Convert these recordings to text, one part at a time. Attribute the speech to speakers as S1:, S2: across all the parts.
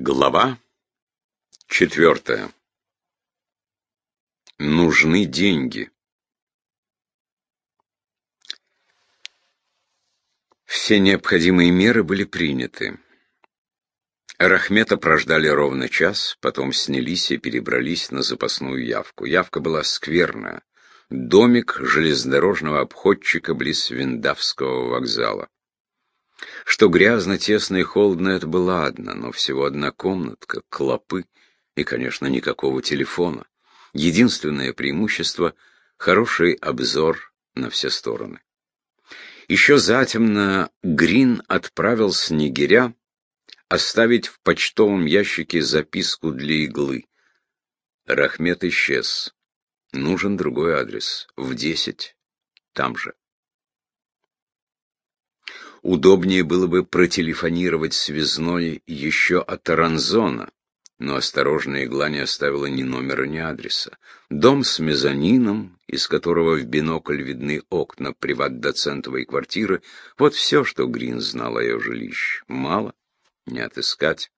S1: Глава четвертая. Нужны деньги. Все необходимые меры были приняты. Рахмета прождали ровно час, потом снялись и перебрались на запасную явку. Явка была скверная. Домик железнодорожного обходчика близ Виндавского вокзала. Что грязно, тесно и холодно, это было одно, но всего одна комнатка, клопы и, конечно, никакого телефона. Единственное преимущество — хороший обзор на все стороны. Еще затемно Грин отправил снегиря оставить в почтовом ящике записку для иглы. Рахмет исчез. Нужен другой адрес. В десять. Там же. Удобнее было бы протелефонировать связной еще от Аранзона, но осторожная игла не оставила ни номера, ни адреса. Дом с мезонином, из которого в бинокль видны окна приват-доцентовой квартиры, вот все, что Грин знал о ее жилище. Мало, не отыскать.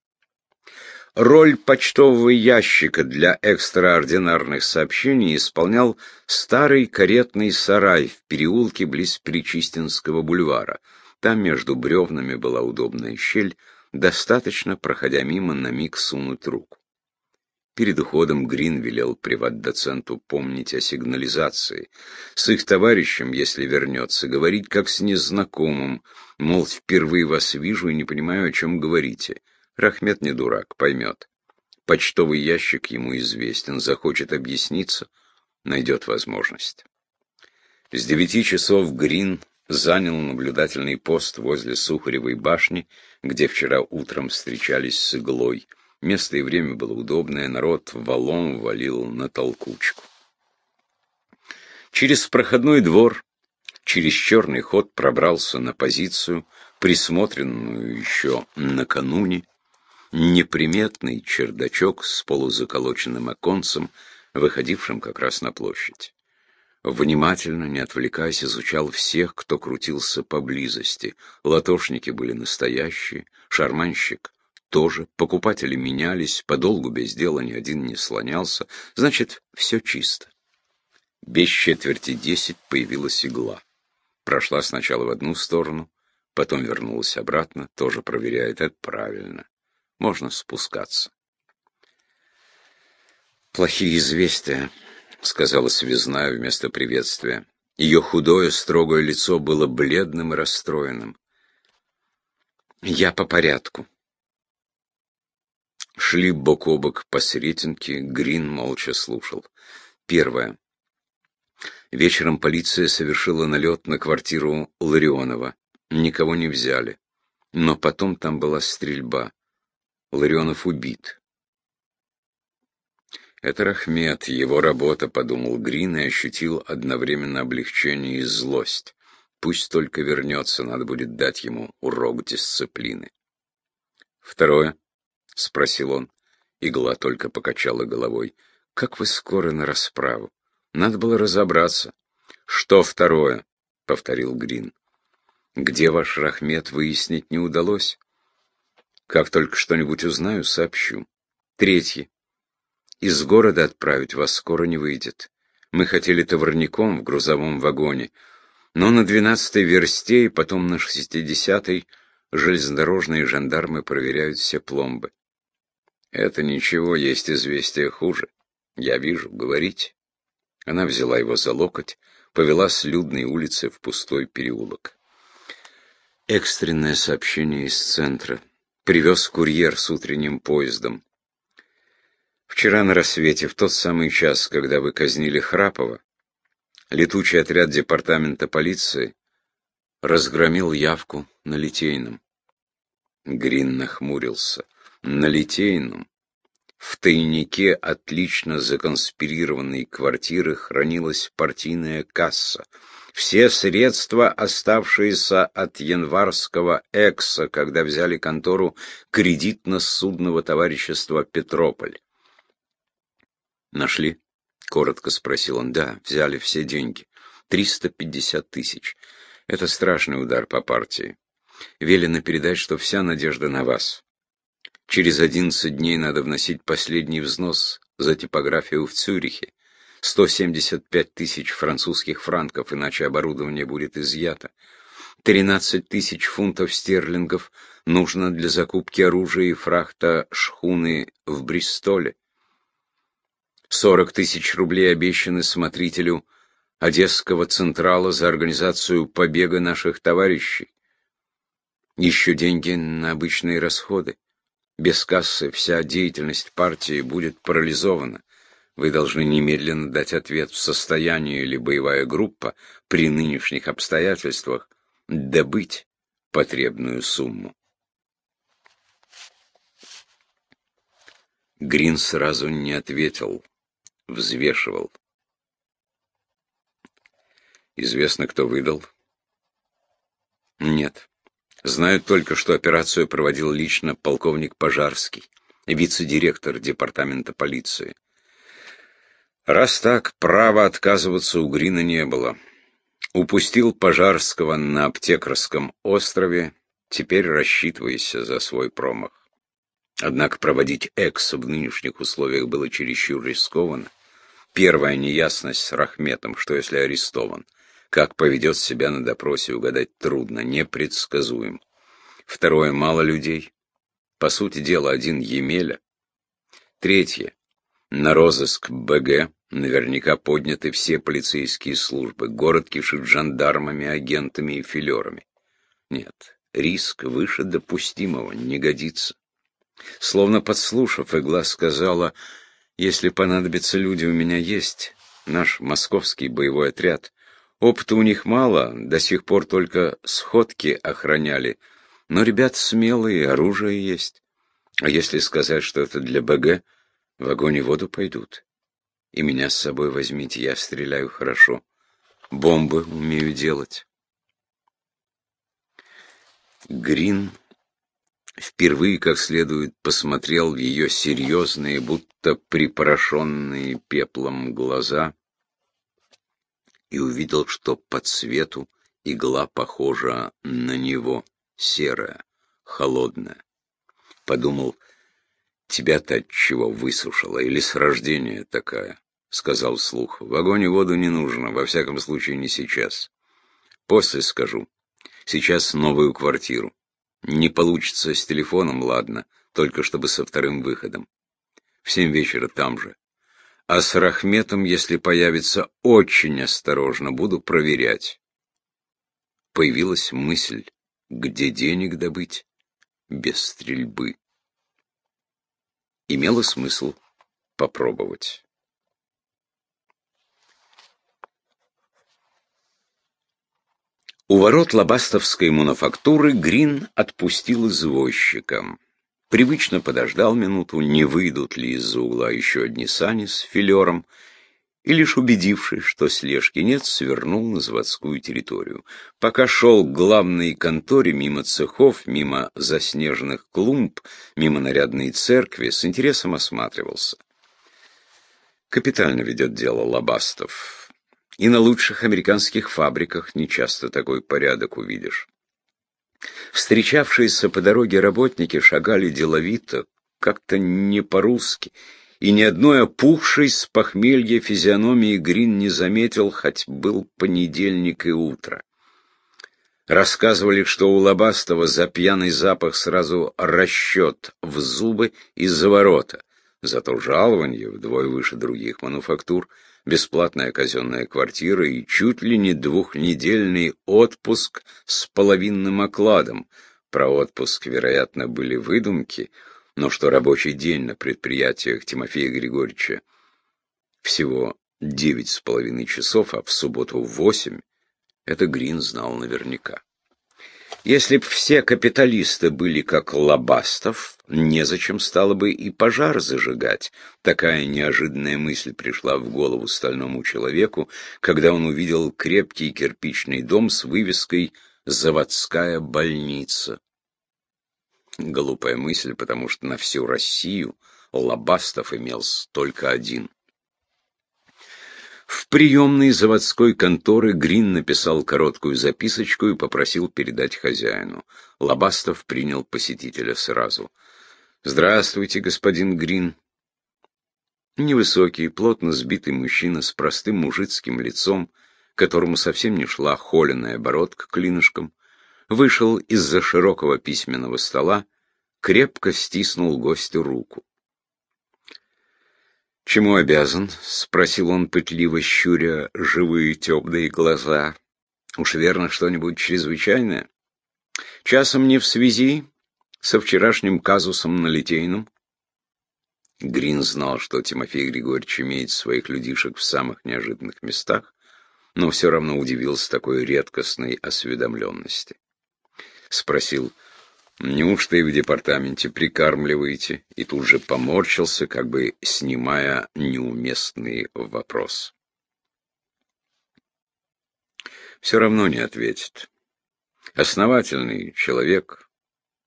S1: Роль почтового ящика для экстраординарных сообщений исполнял старый каретный сарай в переулке близ Причистинского бульвара — там между бревнами была удобная щель, достаточно, проходя мимо, на миг сунуть руку. Перед уходом Грин велел приват-доценту помнить о сигнализации. С их товарищем, если вернется, говорить как с незнакомым, мол, впервые вас вижу и не понимаю, о чем говорите. Рахмет не дурак, поймет. Почтовый ящик ему известен, захочет объясниться, найдет возможность. С девяти часов Грин занял наблюдательный пост возле Сухаревой башни, где вчера утром встречались с иглой. Место и время было удобное, народ валом валил на толкучку. Через проходной двор, через черный ход пробрался на позицию, присмотренную еще накануне, неприметный чердачок с полузаколоченным оконцем, выходившим как раз на площадь внимательно, не отвлекаясь, изучал всех, кто крутился поблизости. Латошники были настоящие, шарманщик тоже, покупатели менялись, подолгу без дела ни один не слонялся, значит, все чисто. Без четверти десять появилась игла. Прошла сначала в одну сторону, потом вернулась обратно, тоже проверяет, это правильно. Можно спускаться. Плохие известия. — сказала связная вместо приветствия. Ее худое, строгое лицо было бледным и расстроенным. «Я по порядку». Шли бок о бок по Сретенке, Грин молча слушал. Первое. Вечером полиция совершила налет на квартиру Ларионова. Никого не взяли. Но потом там была стрельба. Ларионов убит. Это Рахмет, его работа, подумал Грин и ощутил одновременно облегчение и злость. Пусть только вернется, надо будет дать ему урок дисциплины. Второе, — спросил он. Игла только покачала головой. Как вы скоро на расправу. Надо было разобраться. Что второе? — повторил Грин. Где ваш Рахмет, выяснить не удалось. Как только что-нибудь узнаю, сообщу. Третье. Из города отправить вас скоро не выйдет. Мы хотели товарником в грузовом вагоне, но на двенадцатой версте и потом на шестидесятой железнодорожные жандармы проверяют все пломбы. Это ничего, есть известие хуже. Я вижу, говорите. Она взяла его за локоть, повела с людной улицы в пустой переулок. Экстренное сообщение из центра. Привез курьер с утренним поездом. Вчера на рассвете, в тот самый час, когда вы казнили Храпова, летучий отряд департамента полиции разгромил явку на Литейном. Грин нахмурился. На Литейном, в тайнике отлично законспирированной квартиры хранилась партийная касса. Все средства, оставшиеся от январского экса, когда взяли контору кредитно-судного товарищества «Петрополь». «Нашли?» — коротко спросил он. «Да, взяли все деньги. Триста пятьдесят тысяч. Это страшный удар по партии. Велено передать, что вся надежда на вас. Через 11 дней надо вносить последний взнос за типографию в Цюрихе. 175 тысяч французских франков, иначе оборудование будет изъято. 13 тысяч фунтов стерлингов нужно для закупки оружия и фрахта шхуны в Бристоле. 40 тысяч рублей обещаны смотрителю Одесского Централа за организацию побега наших товарищей. Еще деньги на обычные расходы. Без кассы вся деятельность партии будет парализована. Вы должны немедленно дать ответ, в состоянии ли боевая группа при нынешних обстоятельствах добыть потребную сумму. Грин сразу не ответил, взвешивал. Известно, кто выдал? Нет. Знают только, что операцию проводил лично полковник Пожарский, вице-директор департамента полиции. Раз так, права отказываться у Грина не было. Упустил Пожарского на Аптекарском острове, теперь рассчитывайся за свой промах. Однако проводить экс в нынешних условиях было чересчур рискованно. Первая неясность с Рахметом, что если арестован. Как поведет себя на допросе, угадать трудно, непредсказуем. Второе, мало людей. По сути дела, один Емеля. Третье, на розыск БГ наверняка подняты все полицейские службы. Город кишит жандармами, агентами и филерами. Нет, риск выше допустимого, не годится. Словно подслушав, игла сказала, «Если понадобятся люди, у меня есть наш московский боевой отряд. Опыта у них мало, до сих пор только сходки охраняли. Но ребят смелые, оружие есть. А если сказать, что это для БГ, в огонь и воду пойдут. И меня с собой возьмите, я стреляю хорошо. Бомбы умею делать. Грин впервые как следует посмотрел в ее серьезные, будто припорошенные пеплом глаза и увидел, что по цвету игла похожа на него, серая, холодная. Подумал, тебя-то от чего высушила, или с рождения такая, сказал вслух. В огонь и воду не нужно, во всяком случае не сейчас. После скажу. Сейчас новую квартиру. Не получится с телефоном, ладно, только чтобы со вторым выходом. В семь вечера там же. А с Рахметом, если появится, очень осторожно буду проверять. Появилась мысль, где денег добыть без стрельбы. Имело смысл попробовать. У ворот лобастовской мануфактуры Грин отпустил извозчика. Привычно подождал минуту, не выйдут ли из-за угла еще одни сани с филером, и лишь убедившись, что слежки нет, свернул на заводскую территорию. Пока шел к главной конторе, мимо цехов, мимо заснеженных клумб, мимо нарядной церкви, с интересом осматривался. Капитально ведет дело Лобастов. И на лучших американских фабриках нечасто такой порядок увидишь. Встречавшиеся по дороге работники шагали деловито, как-то не по-русски, и ни одной опухшей с похмелья физиономии Грин не заметил, хоть был понедельник и утро. Рассказывали, что у Лобастова за пьяный запах сразу расчет в зубы из-за ворота, зато жалование вдвое выше других мануфактур — бесплатная казенная квартира и чуть ли не двухнедельный отпуск с половинным окладом. Про отпуск, вероятно, были выдумки, но что рабочий день на предприятиях Тимофея Григорьевича всего девять с половиной часов, а в субботу восемь, это Грин знал наверняка. Если б все капиталисты были как Лобастов, незачем стало бы и пожар зажигать. Такая неожиданная мысль пришла в голову стальному человеку, когда он увидел крепкий кирпичный дом с вывеской «Заводская больница». Глупая мысль, потому что на всю Россию Лобастов имел только один. В приемной заводской конторы Грин написал короткую записочку и попросил передать хозяину. Лобастов принял посетителя сразу. «Здравствуйте, господин Грин». Невысокий, плотно сбитый мужчина с простым мужицким лицом, которому совсем не шла холеная бородка клинышком, вышел из-за широкого письменного стола, крепко стиснул гостю руку. «Чему обязан?» — спросил он пытливо, щуря живые темные глаза. «Уж верно что-нибудь чрезвычайное? Часом не в связи со вчерашним казусом на Литейном?» Грин знал, что Тимофей Григорьевич имеет своих людишек в самых неожиданных местах, но все равно удивился такой редкостной осведомленности. Спросил, неужто и в департаменте прикармливаете? И тут же поморщился, как бы снимая неуместный вопрос. Все равно не ответит. Основательный человек,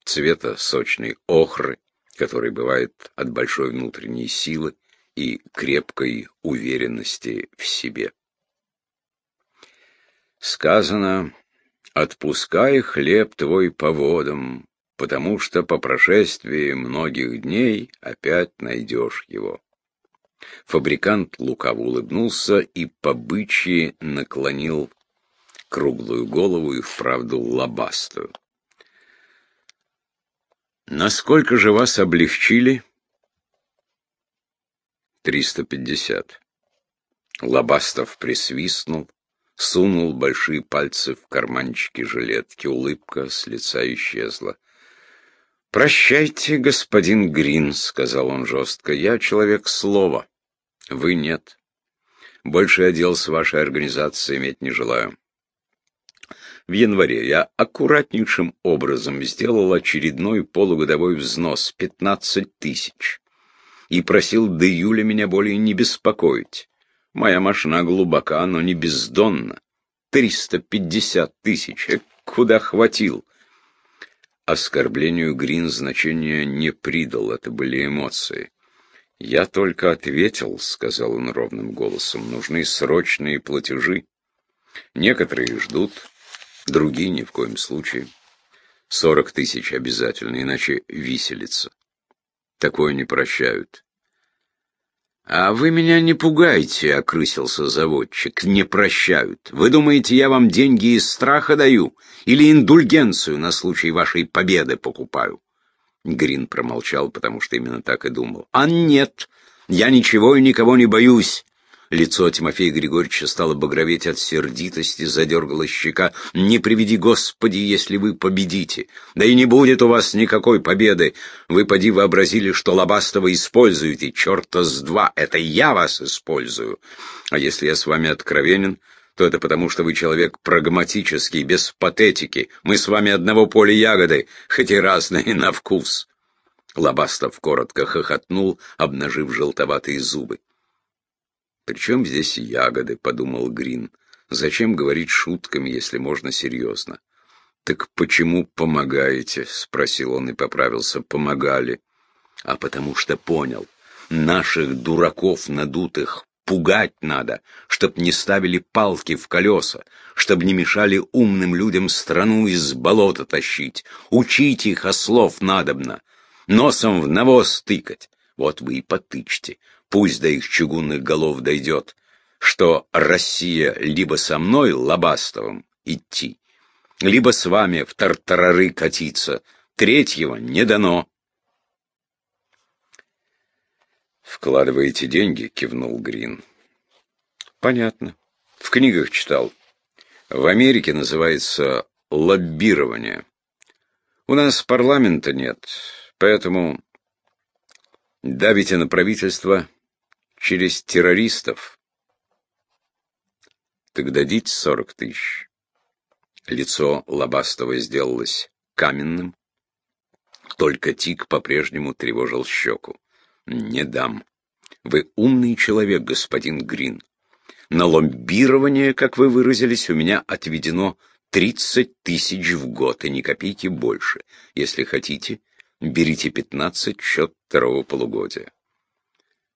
S1: цвета сочной охры, который бывает от большой внутренней силы и крепкой уверенности в себе. Сказано, «Отпускай хлеб твой по водам, потому что по прошествии многих дней опять найдешь его». Фабрикант лукаво улыбнулся и по бычьи наклонил круглую голову и вправду лобастую. Насколько же вас облегчили? Триста пятьдесят. Лобастов присвистнул, сунул большие пальцы в карманчики жилетки, улыбка с лица исчезла. «Прощайте, господин Грин», — сказал он жестко, — «я человек слова, вы нет. Больше я дел с вашей организацией иметь не желаю в январе я аккуратнейшим образом сделал очередной полугодовой взнос — 15 тысяч. И просил до июля меня более не беспокоить. Моя машина глубока, но не бездонна. 350 тысяч. Куда хватил? Оскорблению Грин значения не придал, это были эмоции. «Я только ответил», — сказал он ровным голосом, — «нужны срочные платежи. Некоторые ждут, Другие ни в коем случае. Сорок тысяч обязательно, иначе виселица. Такое не прощают. «А вы меня не пугайте», — окрысился заводчик, — «не прощают. Вы думаете, я вам деньги из страха даю? Или индульгенцию на случай вашей победы покупаю?» Грин промолчал, потому что именно так и думал. «А нет, я ничего и никого не боюсь. Лицо Тимофея Григорьевича стало багроветь от сердитости, задергала щека. «Не приведи, Господи, если вы победите! Да и не будет у вас никакой победы! Вы, поди, вообразили, что Лобастова используете! Черта с два! Это я вас использую! А если я с вами откровенен, то это потому, что вы человек прагматический, без патетики. Мы с вами одного поля ягоды, хоть и разные на вкус!» Лобастов коротко хохотнул, обнажив желтоватые зубы. «Причем здесь ягоды?» — подумал Грин. «Зачем говорить шутками, если можно серьезно?» «Так почему помогаете?» — спросил он и поправился. «Помогали». «А потому что понял. Наших дураков надутых пугать надо, чтоб не ставили палки в колеса, чтоб не мешали умным людям страну из болота тащить. Учить их ослов надобно, носом в навоз тыкать. Вот вы и потычьте пусть до их чугунных голов дойдет, что Россия либо со мной, Лобастовым, идти, либо с вами в тартарары катиться. Третьего не дано. «Вкладываете деньги?» — кивнул Грин. «Понятно. В книгах читал. В Америке называется лоббирование. У нас парламента нет, поэтому давите на правительство через террористов. Так дадите сорок тысяч. Лицо Лобастова сделалось каменным. Только тик по-прежнему тревожил щеку. Не дам. Вы умный человек, господин Грин. На лоббирование, как вы выразились, у меня отведено тридцать тысяч в год, и ни копейки больше. Если хотите, берите пятнадцать счет второго полугодия.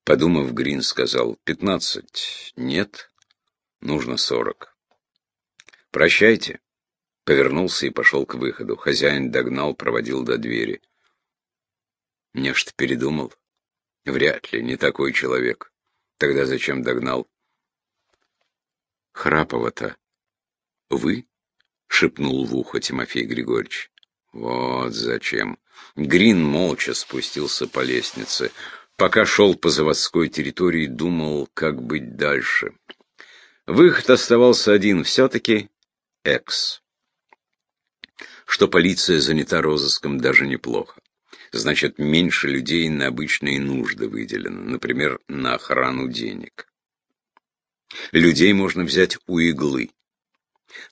S1: Подумав, Грин сказал, «Пятнадцать. Нет. Нужно сорок». «Прощайте». Повернулся и пошел к выходу. Хозяин догнал, проводил до двери. Нечто передумал. Вряд ли, не такой человек. Тогда зачем догнал? Храпова-то вы? Шепнул в ухо Тимофей Григорьевич. Вот зачем. Грин молча спустился по лестнице. Пока шел по заводской территории, думал, как быть дальше. Выход оставался один, все-таки экс. Что полиция занята розыском, даже неплохо. Значит, меньше людей на обычные нужды выделено, например, на охрану денег. Людей можно взять у иглы.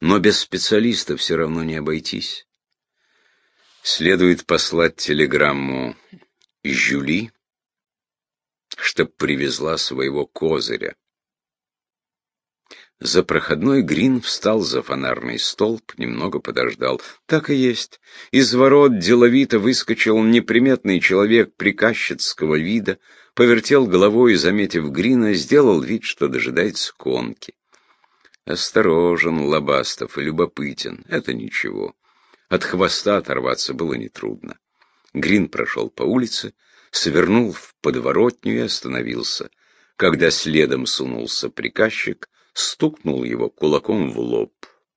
S1: Но без специалиста все равно не обойтись. Следует послать телеграмму Жюли, чтоб привезла своего козыря. За проходной Грин встал за фонарный столб, немного подождал. Так и есть. Из ворот деловито выскочил неприметный человек приказчицкого вида, повертел головой заметив Грина, сделал вид, что дожидается конки. Осторожен, Лобастов, любопытен. Это ничего. От хвоста оторваться было нетрудно. Грин прошел по улице, свернул в подворотню и остановился. Когда следом сунулся приказчик, стукнул его кулаком в лоб.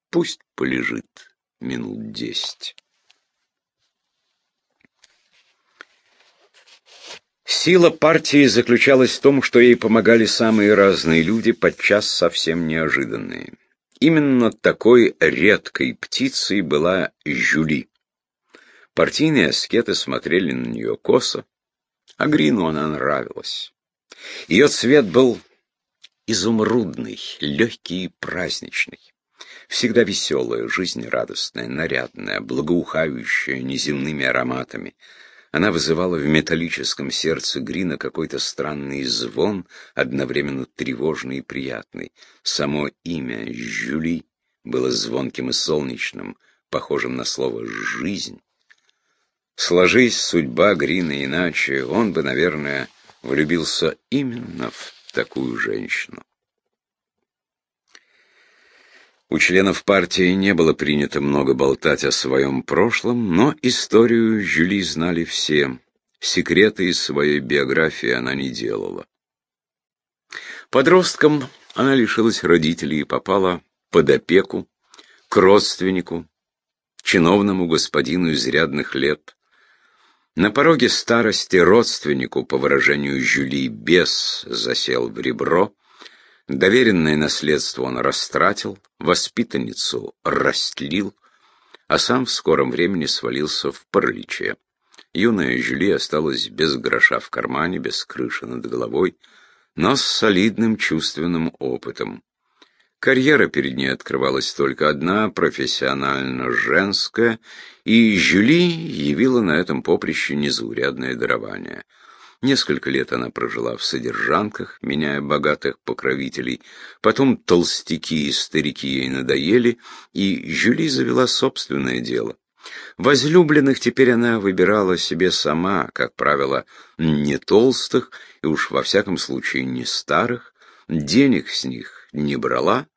S1: Пусть полежит минут десять. Сила партии заключалась в том, что ей помогали самые разные люди, подчас совсем неожиданные. Именно такой редкой птицей была Жюли. Партийные аскеты смотрели на нее косо, а Грину она нравилась. Ее цвет был изумрудный, легкий и праздничный. Всегда веселая, жизнерадостная, нарядная, благоухающая неземными ароматами. Она вызывала в металлическом сердце Грина какой-то странный звон, одновременно тревожный и приятный. Само имя Жюли было звонким и солнечным, похожим на слово «жизнь». Сложись судьба Грина иначе, он бы, наверное, влюбился именно в такую женщину. У членов партии не было принято много болтать о своем прошлом, но историю Жюли знали все. Секреты из своей биографии она не делала. Подростком она лишилась родителей и попала под опеку к родственнику, чиновному господину изрядных лет. На пороге старости родственнику, по выражению Жюли, бес засел в ребро, Доверенное наследство он растратил, воспитанницу растлил, а сам в скором времени свалился в параличе. Юная Жюли осталась без гроша в кармане, без крыши над головой, но с солидным чувственным опытом. Карьера перед ней открывалась только одна, профессионально женская, и Жюли явила на этом поприще незаурядное дарование — Несколько лет она прожила в содержанках, меняя богатых покровителей. Потом толстяки и старики ей надоели, и Жюли завела собственное дело. Возлюбленных теперь она выбирала себе сама, как правило, не толстых и уж во всяком случае не старых, денег с них не брала,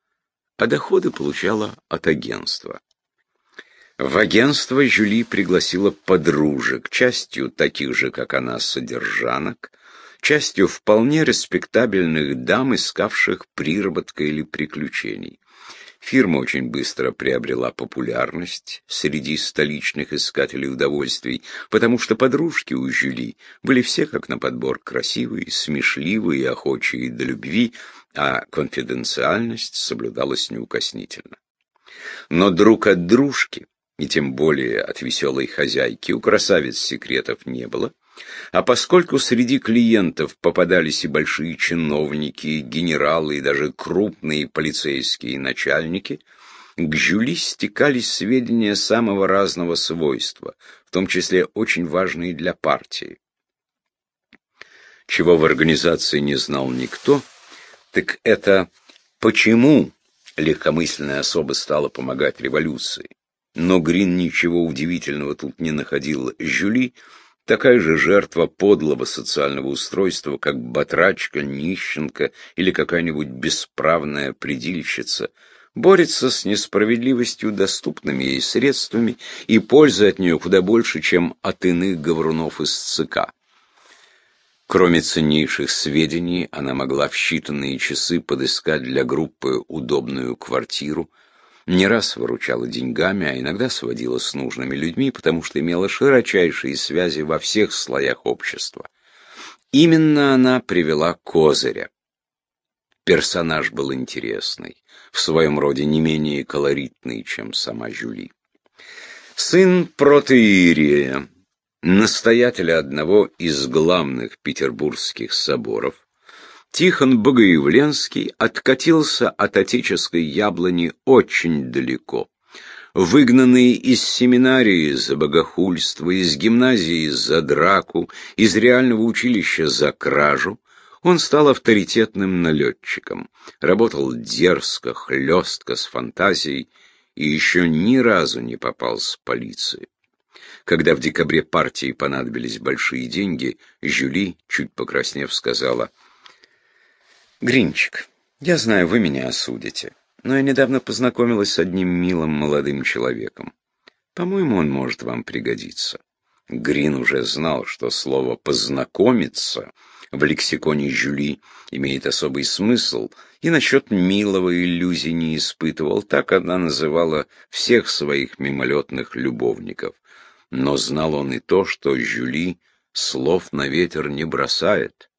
S1: а доходы получала от агентства. В агентство Жюли пригласила подружек, частью таких же, как она, содержанок, частью вполне респектабельных дам, искавших приработка или приключений. Фирма очень быстро приобрела популярность среди столичных искателей удовольствий, потому что подружки у Жюли были все как на подбор красивые, смешливые охочие до любви, а конфиденциальность соблюдалась неукоснительно. Но друг от дружки и тем более от веселой хозяйки у красавиц секретов не было, а поскольку среди клиентов попадались и большие чиновники, генералы и даже крупные полицейские начальники, к Жюли стекались сведения самого разного свойства, в том числе очень важные для партии. Чего в организации не знал никто, так это почему легкомысленная особа стала помогать революции. Но Грин ничего удивительного тут не находил. Жюли — такая же жертва подлого социального устройства, как батрачка, нищенка или какая-нибудь бесправная предильщица. Борется с несправедливостью доступными ей средствами, и пользы от нее куда больше, чем от иных говорунов из ЦК. Кроме ценнейших сведений, она могла в считанные часы подыскать для группы удобную квартиру, не раз выручала деньгами, а иногда сводила с нужными людьми, потому что имела широчайшие связи во всех слоях общества. Именно она привела Козыря. Персонаж был интересный, в своем роде не менее колоритный, чем сама Жюли. Сын протеерия, настоятеля одного из главных петербургских соборов, Тихон Богоявленский откатился от отеческой яблони очень далеко. Выгнанный из семинарии за богохульство, из гимназии за драку, из реального училища за кражу, он стал авторитетным налетчиком, работал дерзко, хлестко, с фантазией и еще ни разу не попал с полиции. Когда в декабре партии понадобились большие деньги, Жюли, чуть покраснев, сказала — Гринчик, я знаю, вы меня осудите, но я недавно познакомилась с одним милым молодым человеком. По-моему, он может вам пригодиться. Грин уже знал, что слово «познакомиться» в лексиконе Жюли имеет особый смысл, и насчет милого иллюзий не испытывал, так она называла всех своих мимолетных любовников. Но знал он и то, что Жюли слов на ветер не бросает.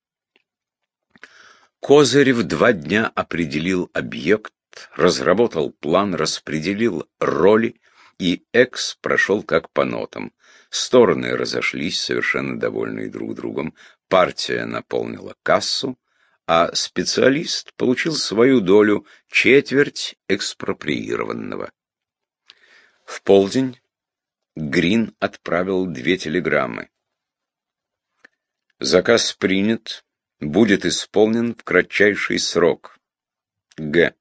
S1: Козырев два дня определил объект, разработал план, распределил роли, и Экс прошел как по нотам. Стороны разошлись, совершенно довольные друг другом, партия наполнила кассу, а специалист получил свою долю четверть экспроприированного. В полдень Грин отправил две телеграммы. Заказ принят, будет исполнен в кратчайший срок. Г.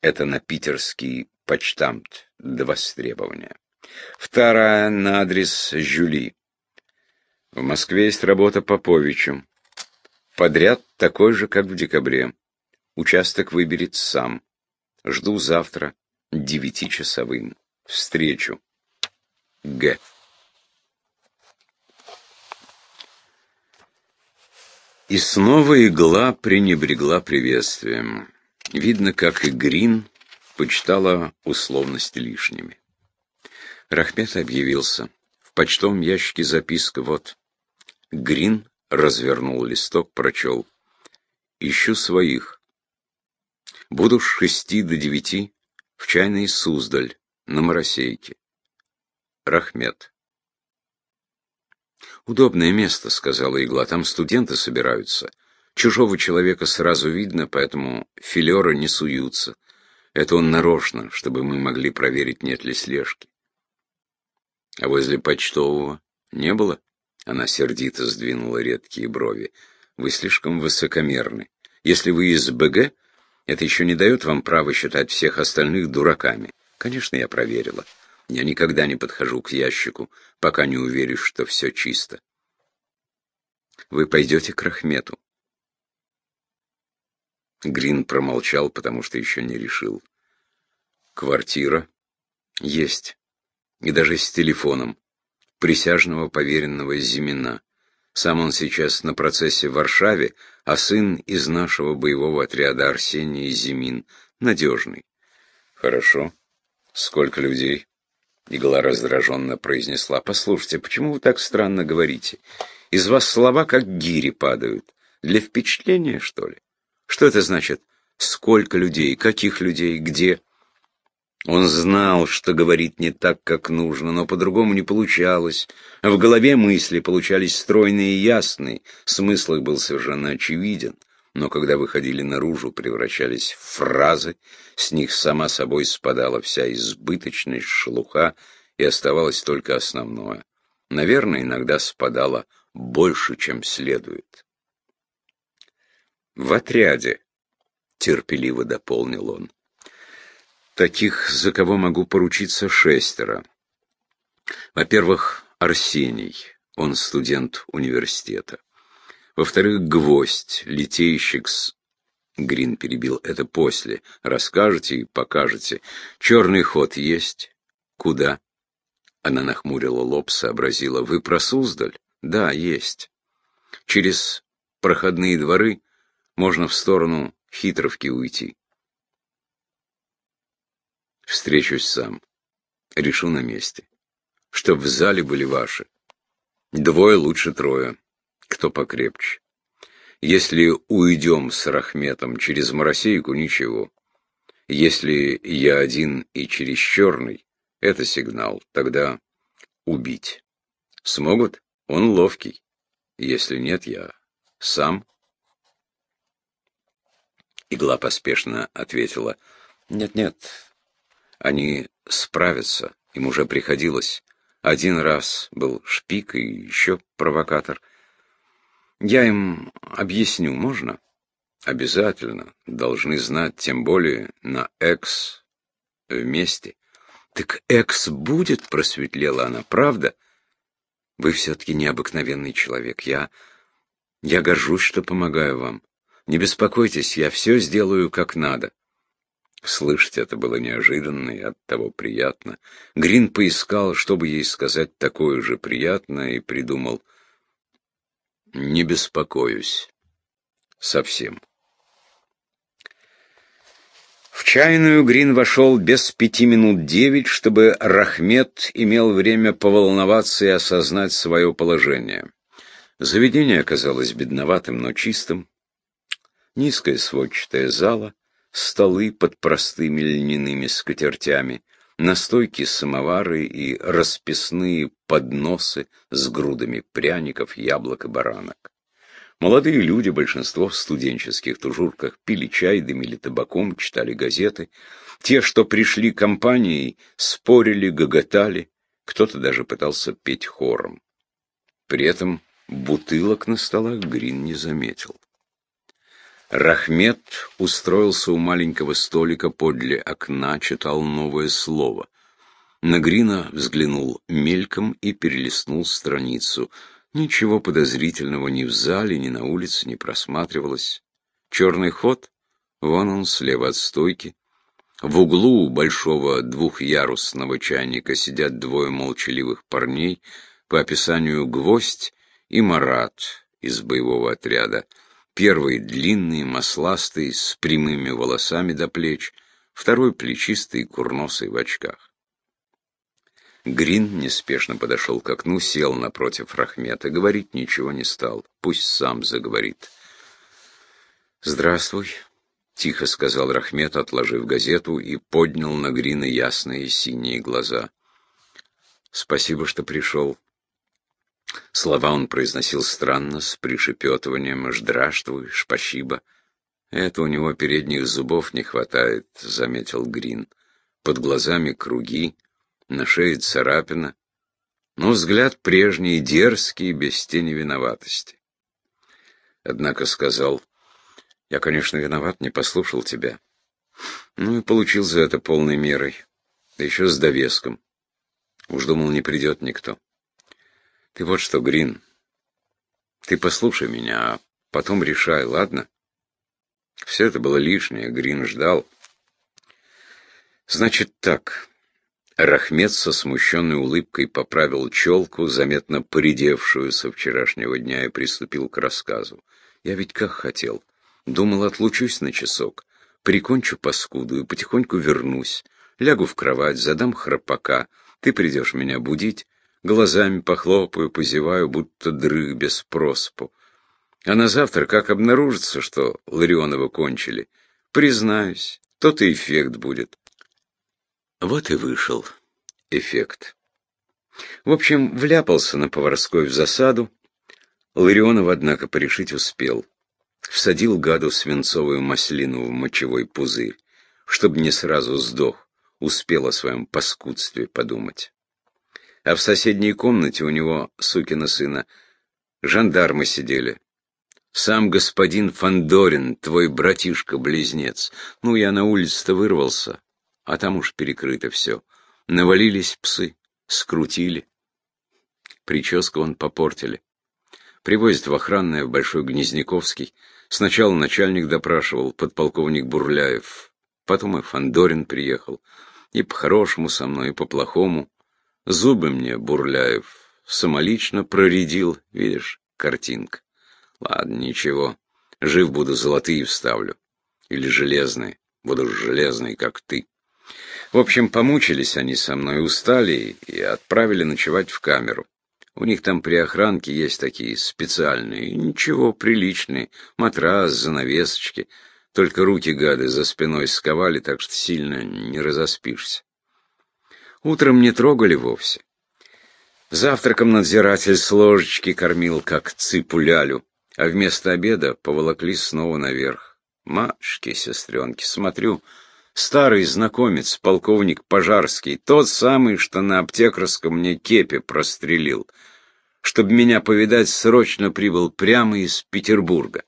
S1: Это на питерский почтамт до востребования. Вторая на адрес Жюли. В Москве есть работа Поповичу. Подряд такой же, как в декабре. Участок выберет сам. Жду завтра девятичасовым. Встречу. Г. И снова игла пренебрегла приветствием. Видно, как и Грин почитала условности лишними. Рахмет объявился. В почтовом ящике записка вот. Грин развернул листок, прочел. Ищу своих. Буду с шести до девяти в чайной Суздаль, на Моросейке. Рахмет. «Удобное место», — сказала игла, — «там студенты собираются. Чужого человека сразу видно, поэтому филеры не суются. Это он нарочно, чтобы мы могли проверить, нет ли слежки». «А возле почтового не было?» Она сердито сдвинула редкие брови. «Вы слишком высокомерны. Если вы из БГ, это еще не дает вам права считать всех остальных дураками. Конечно, я проверила. Я никогда не подхожу к ящику, пока не уверюсь, что все чисто. Вы пойдете к Рахмету. Грин промолчал, потому что еще не решил. Квартира есть. И даже с телефоном. Присяжного поверенного Зимина. Сам он сейчас на процессе в Варшаве, а сын из нашего боевого отряда Арсений Зимин. Надежный. Хорошо. Сколько людей? Игла раздраженно произнесла. «Послушайте, почему вы так странно говорите? Из вас слова как гири падают. Для впечатления, что ли? Что это значит? Сколько людей? Каких людей? Где?» Он знал, что говорит не так, как нужно, но по-другому не получалось. В голове мысли получались стройные и ясные, смысл их был совершенно очевиден но когда выходили наружу, превращались в фразы, с них сама собой спадала вся избыточность, шелуха, и оставалось только основное. Наверное, иногда спадало больше, чем следует. «В отряде», — терпеливо дополнил он, — «таких, за кого могу поручиться, шестеро. Во-первых, Арсений, он студент университета. Во-вторых, гвоздь, литейщик с... Грин перебил это после. Расскажете и покажете. Черный ход есть? Куда? Она нахмурила лоб, сообразила. Вы про Суздаль? Да, есть. Через проходные дворы можно в сторону Хитровки уйти. Встречусь сам. Решу на месте. Чтоб в зале были ваши. Двое лучше трое. Кто покрепче. Если уйдем с Рахметом через Моросейку, ничего. Если я один и через Черный, это сигнал. Тогда убить. Смогут? Он ловкий. Если нет, я сам. Игла поспешно ответила. Нет-нет, они справятся. Им уже приходилось. Один раз был шпик и еще провокатор. Я им объясню, можно? Обязательно. Должны знать, тем более на экс вместе. Так экс будет, просветлела она, правда? Вы все-таки необыкновенный человек. Я... я горжусь, что помогаю вам. Не беспокойтесь, я все сделаю как надо. Слышать это было неожиданно и оттого приятно. Грин поискал, чтобы ей сказать такое же приятное, и придумал «Не беспокоюсь. Совсем». В чайную Грин вошел без пяти минут девять, чтобы Рахмет имел время поволноваться и осознать свое положение. Заведение оказалось бедноватым, но чистым. Низкая сводчатая зала, столы под простыми льняными скатертями, настойки самовары и расписные подносы с грудами пряников, яблок и баранок. Молодые люди, большинство в студенческих тужурках, пили чай, дымили табаком, читали газеты. Те, что пришли компанией, спорили, гоготали, кто-то даже пытался петь хором. При этом бутылок на столах Грин не заметил. Рахмет устроился у маленького столика подле окна, читал новое слово. На Грина взглянул мельком и перелистнул страницу — Ничего подозрительного ни в зале, ни на улице не просматривалось. Черный ход, вон он, слева от стойки. В углу большого двухъярусного чайника сидят двое молчаливых парней, по описанию Гвоздь и Марат из боевого отряда. Первый длинный, масластый, с прямыми волосами до плеч, второй плечистый, курносый в очках. Грин неспешно подошел к окну, сел напротив Рахмета. Говорить ничего не стал. Пусть сам заговорит. «Здравствуй», — тихо сказал Рахмет, отложив газету, и поднял на Грина ясные синие глаза. «Спасибо, что пришел». Слова он произносил странно, с пришепетыванием «ждраствуй», «шпасибо». «Это у него передних зубов не хватает», — заметил Грин. «Под глазами круги, на шее царапина, но взгляд прежний, дерзкий, без тени виноватости. Однако сказал, я, конечно, виноват, не послушал тебя. Ну и получил за это полной мерой, да еще с довеском. Уж думал, не придет никто. Ты вот что, Грин, ты послушай меня, а потом решай, ладно? Все это было лишнее, Грин ждал. Значит так, Рахмет со смущенной улыбкой поправил челку, заметно поредевшую со вчерашнего дня, и приступил к рассказу. «Я ведь как хотел. Думал, отлучусь на часок, прикончу паскуду и потихоньку вернусь. Лягу в кровать, задам храпака, ты придешь меня будить, глазами похлопаю, позеваю, будто дрых без проспу. А на завтра, как обнаружится, что Ларионова кончили, признаюсь, тот и эффект будет». Вот и вышел эффект. В общем, вляпался на поварской в засаду. Ларионов, однако, порешить успел. Всадил гаду свинцовую маслину в мочевой пузырь, чтобы не сразу сдох, успел о своем паскудстве подумать. А в соседней комнате у него, сукина сына, жандармы сидели. Сам господин Фандорин, твой братишка-близнец. Ну, я на улице-то вырвался, а там уж перекрыто все. Навалились псы, скрутили. Прическу он попортили. Привозят в охранное в Большой Гнезняковский. Сначала начальник допрашивал, подполковник Бурляев. Потом и Фандорин приехал. И по-хорошему со мной, и по-плохому. Зубы мне Бурляев самолично проредил, видишь, картинка. Ладно, ничего. Жив буду, золотые вставлю. Или железные. Буду железный, как ты. В общем, помучились они со мной, устали и отправили ночевать в камеру. У них там при охранке есть такие специальные, ничего, приличные, матрас, занавесочки. Только руки гады за спиной сковали, так что сильно не разоспишься. Утром не трогали вовсе. Завтраком надзиратель с ложечки кормил, как цыпу лялю, а вместо обеда поволокли снова наверх. Машки, сестренки, смотрю, Старый знакомец, полковник Пожарский, тот самый, что на аптекарском мне кепе прострелил. Чтобы меня повидать, срочно прибыл прямо из Петербурга.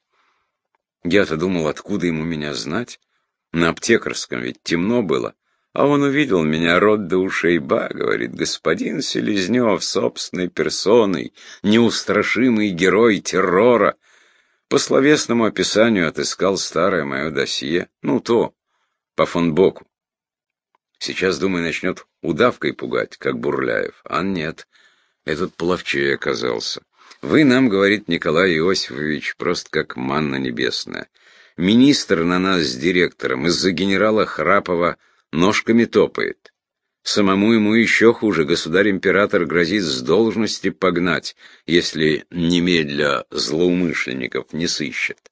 S1: Я-то думал, откуда ему меня знать? На аптекарском ведь темно было. А он увидел меня, рот до ушей, ба, говорит, господин Селезнев, собственной персоной, неустрашимый герой террора. По словесному описанию отыскал старое мое досье. Ну, то, по фон Боку. Сейчас, думаю, начнет удавкой пугать, как Бурляев. А нет, этот половчей оказался. Вы нам, говорит Николай Иосифович, просто как манна небесная. Министр на нас с директором из-за генерала Храпова ножками топает. Самому ему еще хуже. Государь-император грозит с должности погнать, если немедля злоумышленников не сыщет.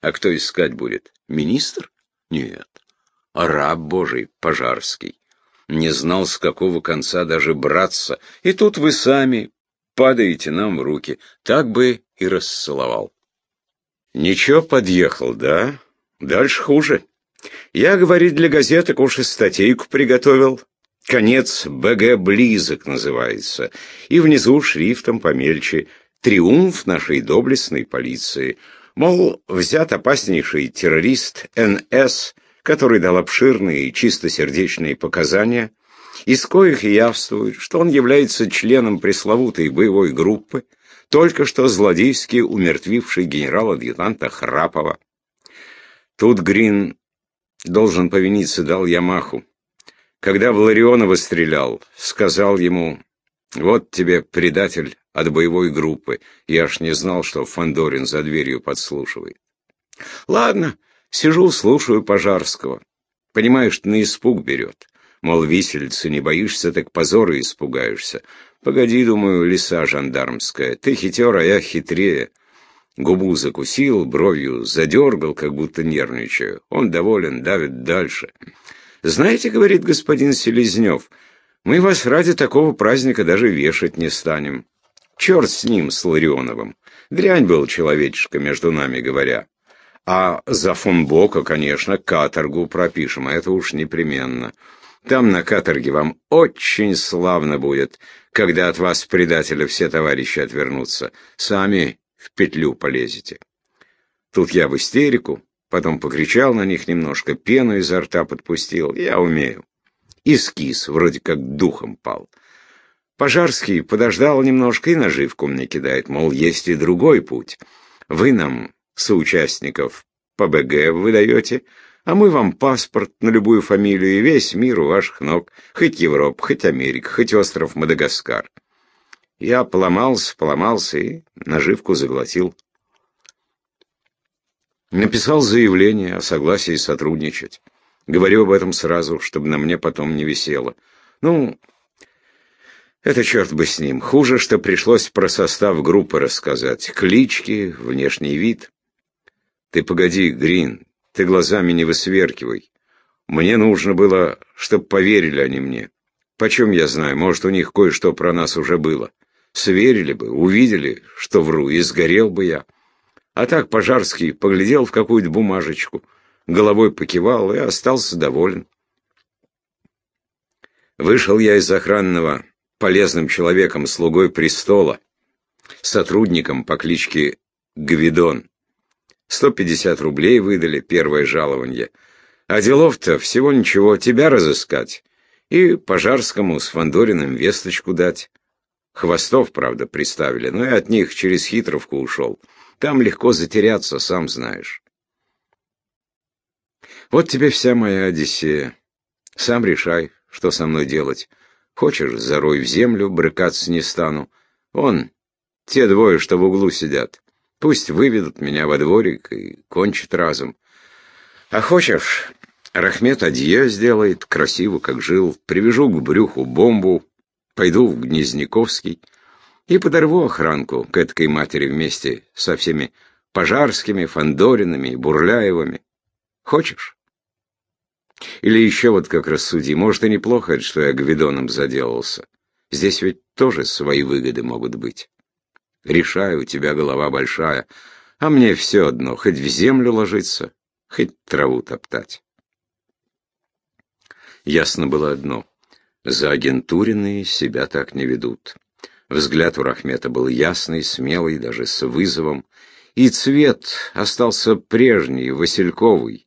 S1: А кто искать будет? Министр? Нет раб Божий, Пожарский. Не знал, с какого конца даже браться, и тут вы сами падаете нам в руки. Так бы и расцеловал. Ничего, подъехал, да? Дальше хуже. Я, говорит, для газеток уж и статейку приготовил. Конец БГ близок называется. И внизу шрифтом помельче «Триумф нашей доблестной полиции». Мол, взят опаснейший террорист НС который дал обширные и чистосердечные показания, из коих явствует, что он является членом пресловутой боевой группы, только что злодейски умертвивший генерал-адъютанта Храпова. Тут Грин должен повиниться дал Ямаху. Когда в стрелял, сказал ему, «Вот тебе предатель от боевой группы. Я ж не знал, что Фандорин за дверью подслушивает». «Ладно, Сижу, слушаю Пожарского. Понимаю, что на испуг берет. Мол, висельцы не боишься, так позора испугаешься. Погоди, думаю, лиса жандармская. Ты хитер, а я хитрее. Губу закусил, бровью задергал, как будто нервничаю. Он доволен, давит дальше. «Знаете, — говорит господин Селезнев, — мы вас ради такого праздника даже вешать не станем. Черт с ним, с Ларионовым. Дрянь был человечишка, между нами говоря. А за фон Бока, конечно, каторгу пропишем, а это уж непременно. Там на каторге вам очень славно будет, когда от вас, предателя, все товарищи отвернутся. Сами в петлю полезете. Тут я в истерику, потом покричал на них немножко, пену изо рта подпустил. Я умею. И скис, вроде как духом пал. Пожарский подождал немножко и наживку мне кидает, мол, есть и другой путь. Вы нам соучастников по БГ выдаете, а мы вам паспорт на любую фамилию и весь мир у ваших ног, хоть Европа, хоть Америка, хоть остров Мадагаскар. Я поломался, поломался и наживку заглотил. Написал заявление о согласии сотрудничать. Говорю об этом сразу, чтобы на мне потом не висело. Ну, это черт бы с ним. Хуже, что пришлось про состав группы рассказать. Клички, внешний вид. Ты погоди, Грин, ты глазами не высверкивай. Мне нужно было, чтобы поверили они мне. Почем я знаю, может, у них кое-что про нас уже было. Сверили бы, увидели, что вру, и сгорел бы я. А так Пожарский поглядел в какую-то бумажечку, головой покивал и остался доволен. Вышел я из охранного полезным человеком, слугой престола, сотрудником по кличке Гвидон. 150 рублей выдали, первое жалование. А делов-то всего ничего, тебя разыскать. И Пожарскому с Фандориным весточку дать. Хвостов, правда, приставили, но и от них через хитровку ушел. Там легко затеряться, сам знаешь. Вот тебе вся моя Одиссея. Сам решай, что со мной делать. Хочешь, зарой в землю, брыкаться не стану. Вон, те двое, что в углу сидят. Пусть выведут меня во дворик и кончат разом. А хочешь, Рахмет Адье сделает, красиво, как жил, привяжу к брюху бомбу, пойду в Гнезняковский и подорву охранку к этой матери вместе со всеми Пожарскими, Фандоринами и Бурляевыми. Хочешь? Или еще вот как рассуди, может и неплохо, что я Гвидоном заделался. Здесь ведь тоже свои выгоды могут быть. Решаю, у тебя голова большая, а мне все одно, хоть в землю ложиться, хоть траву топтать. Ясно было одно. За агентуренные себя так не ведут. Взгляд у Рахмета был ясный, смелый, даже с вызовом. И цвет остался прежний, васильковый.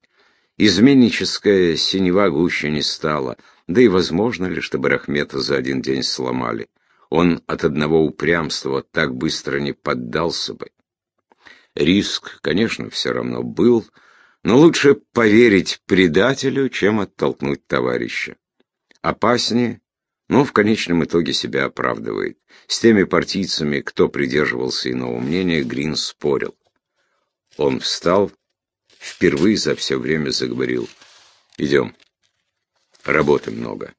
S1: Изменническая синева гуще не стала. Да и возможно ли, чтобы Рахмета за один день сломали? Он от одного упрямства так быстро не поддался бы. Риск, конечно, все равно был, но лучше поверить предателю, чем оттолкнуть товарища. Опаснее, но в конечном итоге себя оправдывает. С теми партийцами, кто придерживался иного мнения, Грин спорил. Он встал, впервые за все время заговорил. «Идем. Работы много».